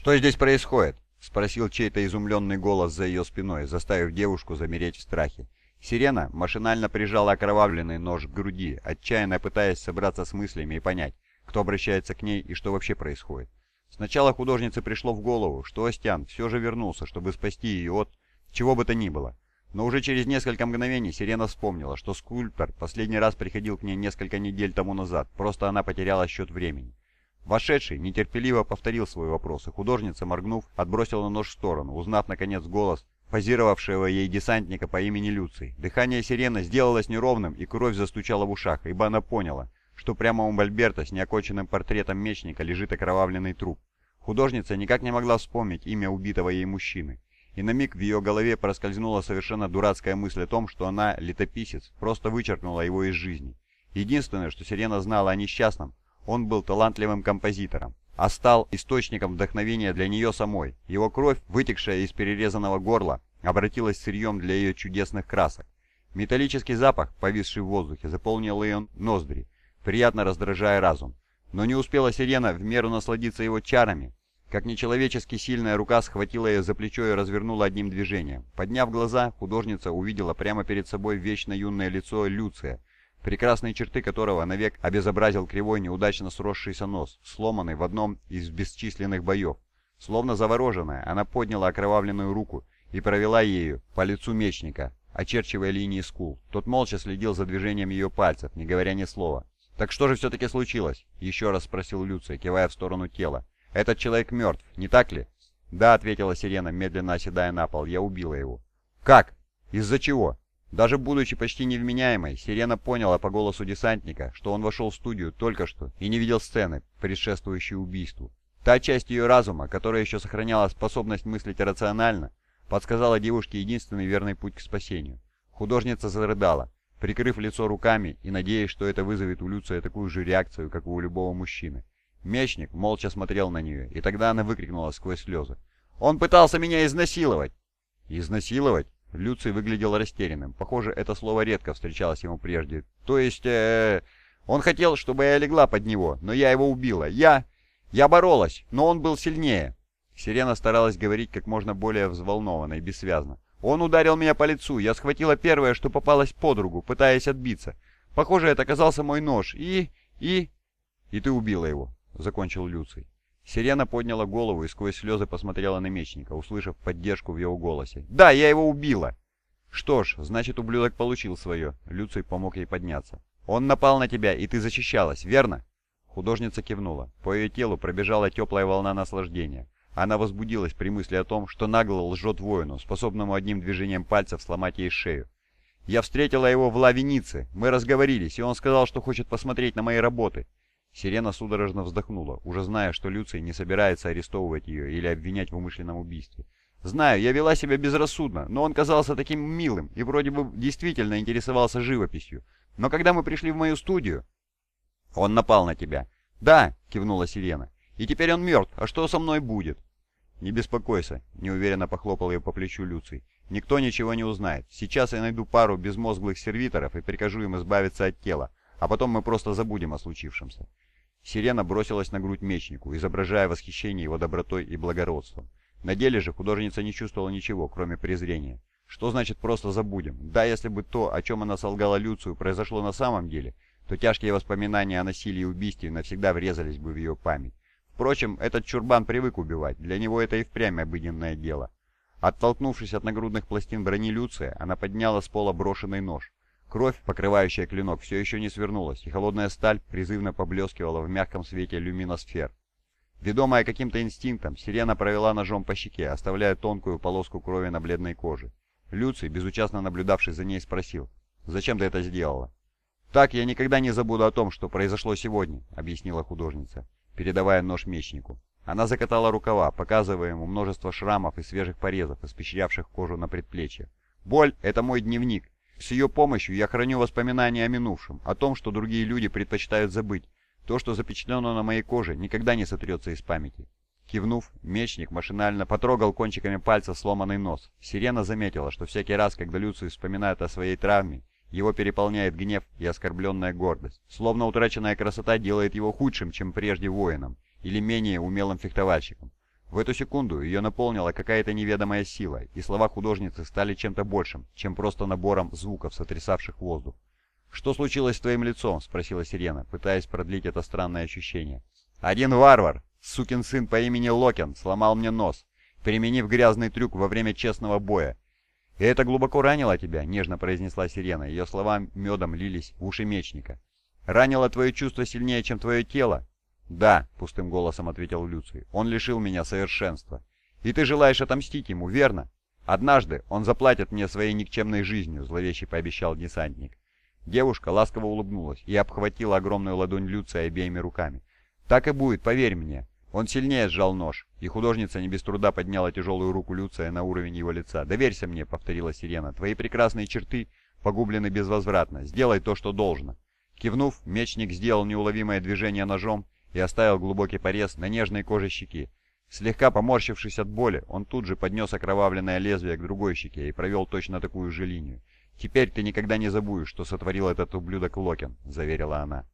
«Что здесь происходит?» — спросил чей-то изумленный голос за ее спиной, заставив девушку замереть в страхе. Сирена машинально прижала окровавленный нож к груди, отчаянно пытаясь собраться с мыслями и понять, кто обращается к ней и что вообще происходит. Сначала художнице пришло в голову, что Остян все же вернулся, чтобы спасти ее от чего бы то ни было. Но уже через несколько мгновений Сирена вспомнила, что скульптор последний раз приходил к ней несколько недель тому назад, просто она потеряла счет времени. Вошедший нетерпеливо повторил свой вопрос, и художница, моргнув, отбросила нож в сторону, узнав, наконец, голос позировавшего ей десантника по имени Люций. Дыхание сирены сделалось неровным, и кровь застучала в ушах, ибо она поняла, что прямо у Мольберта с неоконченным портретом мечника лежит окровавленный труп. Художница никак не могла вспомнить имя убитого ей мужчины. И на миг в ее голове проскользнула совершенно дурацкая мысль о том, что она, летописец, просто вычеркнула его из жизни. Единственное, что Сирена знала о несчастном, он был талантливым композитором, а стал источником вдохновения для нее самой. Его кровь, вытекшая из перерезанного горла, обратилась сырьем для ее чудесных красок. Металлический запах, повисший в воздухе, заполнил ее ноздри, приятно раздражая разум. Но не успела Сирена в меру насладиться его чарами, как нечеловечески сильная рука схватила ее за плечо и развернула одним движением. Подняв глаза, художница увидела прямо перед собой вечно юное лицо Люция, прекрасные черты которого навек обезобразил кривой неудачно сросшийся нос, сломанный в одном из бесчисленных боев. Словно завороженная, она подняла окровавленную руку и провела ею по лицу мечника, очерчивая линии скул. Тот молча следил за движением ее пальцев, не говоря ни слова. «Так что же все-таки случилось?» — еще раз спросил Люция, кивая в сторону тела. «Этот человек мертв, не так ли?» «Да», — ответила Сирена, медленно оседая на пол, — «я убила его». «Как? Из-за чего?» Даже будучи почти невменяемой, Сирена поняла по голосу десантника, что он вошел в студию только что и не видел сцены, предшествующей убийству. Та часть ее разума, которая еще сохраняла способность мыслить рационально, подсказала девушке единственный верный путь к спасению. Художница зарыдала, прикрыв лицо руками и надеясь, что это вызовет у Люция такую же реакцию, как и у любого мужчины. Мечник молча смотрел на нее, и тогда она выкрикнула сквозь слезы. «Он пытался меня изнасиловать!» «Изнасиловать?» Люций выглядел растерянным. Похоже, это слово редко встречалось ему прежде. То есть, э, он хотел, чтобы я легла под него, но я его убила. Я... Я боролась, но он был сильнее. Сирена старалась говорить как можно более взволнованно и бессвязно. Он ударил меня по лицу, я схватила первое, что попалось под руку, пытаясь отбиться. Похоже, это оказался мой нож, и... и... И ты убила его, закончил Люций. Сирена подняла голову и сквозь слезы посмотрела на мечника, услышав поддержку в его голосе. «Да, я его убила!» «Что ж, значит, ублюдок получил свое». Люций помог ей подняться. «Он напал на тебя, и ты защищалась, верно?» Художница кивнула. По ее телу пробежала теплая волна наслаждения. Она возбудилась при мысли о том, что нагло лжет воину, способному одним движением пальцев сломать ей шею. «Я встретила его в Лавенице. Мы разговорились, и он сказал, что хочет посмотреть на мои работы. Сирена судорожно вздохнула, уже зная, что Люций не собирается арестовывать ее или обвинять в умышленном убийстве. «Знаю, я вела себя безрассудно, но он казался таким милым и вроде бы действительно интересовался живописью. Но когда мы пришли в мою студию...» «Он напал на тебя». «Да», — кивнула Сирена. «И теперь он мертв. А что со мной будет?» «Не беспокойся», — неуверенно похлопал ее по плечу Люций. «Никто ничего не узнает. Сейчас я найду пару безмозглых сервиторов и прикажу им избавиться от тела, а потом мы просто забудем о случившемся». Сирена бросилась на грудь мечнику, изображая восхищение его добротой и благородством. На деле же художница не чувствовала ничего, кроме презрения. Что значит «просто забудем»? Да, если бы то, о чем она солгала Люцию, произошло на самом деле, то тяжкие воспоминания о насилии и убийстве навсегда врезались бы в ее память. Впрочем, этот чурбан привык убивать, для него это и впрямь обыденное дело. Оттолкнувшись от нагрудных пластин брони Люция, она подняла с пола брошенный нож. Кровь, покрывающая клинок, все еще не свернулась, и холодная сталь призывно поблескивала в мягком свете люминосфер. Ведомая каким-то инстинктом, сирена провела ножом по щеке, оставляя тонкую полоску крови на бледной коже. Люций, безучастно наблюдавший за ней, спросил, «Зачем ты это сделала?» «Так я никогда не забуду о том, что произошло сегодня», — объяснила художница, передавая нож мечнику. Она закатала рукава, показывая ему множество шрамов и свежих порезов, испещрявших кожу на предплечье. «Боль — это мой дневник, с ее помощью я храню воспоминания о минувшем, о том, что другие люди предпочитают забыть. То, что запечатлено на моей коже, никогда не сотрется из памяти. Кивнув, мечник машинально потрогал кончиками пальца сломанный нос. Сирена заметила, что всякий раз, когда Люций вспоминает о своей травме, его переполняет гнев и оскорбленная гордость. Словно утраченная красота делает его худшим, чем прежде воином, или менее умелым фехтовальщиком. В эту секунду ее наполнила какая-то неведомая сила, и слова художницы стали чем-то большим, чем просто набором звуков, сотрясавших воздух. «Что случилось с твоим лицом?» — спросила Сирена, пытаясь продлить это странное ощущение. «Один варвар, сукин сын по имени Локен, сломал мне нос, применив грязный трюк во время честного боя. «И это глубоко ранило тебя?» — нежно произнесла Сирена. Ее слова медом лились в уши мечника. «Ранило твое чувство сильнее, чем твое тело?» «Да», — пустым голосом ответил Люций. «Он лишил меня совершенства. И ты желаешь отомстить ему, верно?» «Однажды он заплатит мне своей никчемной жизнью», — зловеще пообещал десантник. Девушка ласково улыбнулась и обхватила огромную ладонь Люция обеими руками. «Так и будет, поверь мне. Он сильнее сжал нож, и художница не без труда подняла тяжелую руку Люция на уровень его лица. «Доверься мне», — повторила Сирена, — «твои прекрасные черты погублены безвозвратно. Сделай то, что должно». Кивнув, мечник сделал неуловимое движение ножом и оставил глубокий порез на нежной коже щеки. Слегка поморщившись от боли, он тут же поднес окровавленное лезвие к другой щеке и провел точно такую же линию. «Теперь ты никогда не забудешь, что сотворил этот ублюдок Локен», — заверила она.